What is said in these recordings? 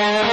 kasih satu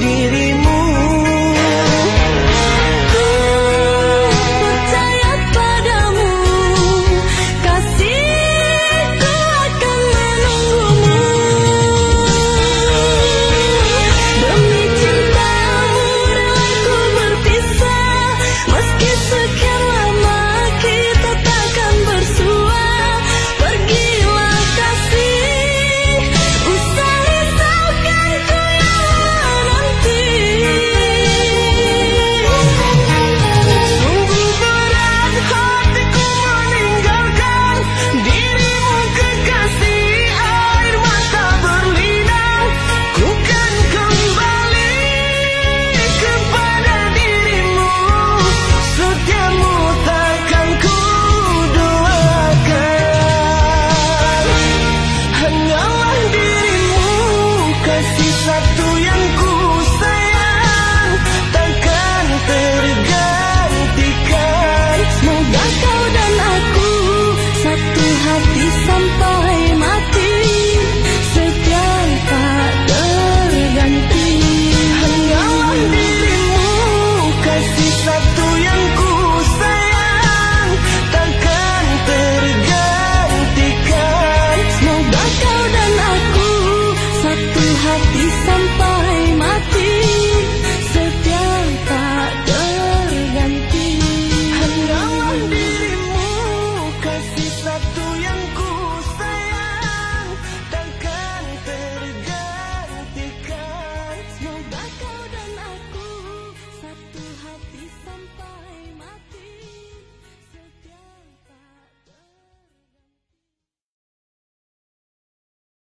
diri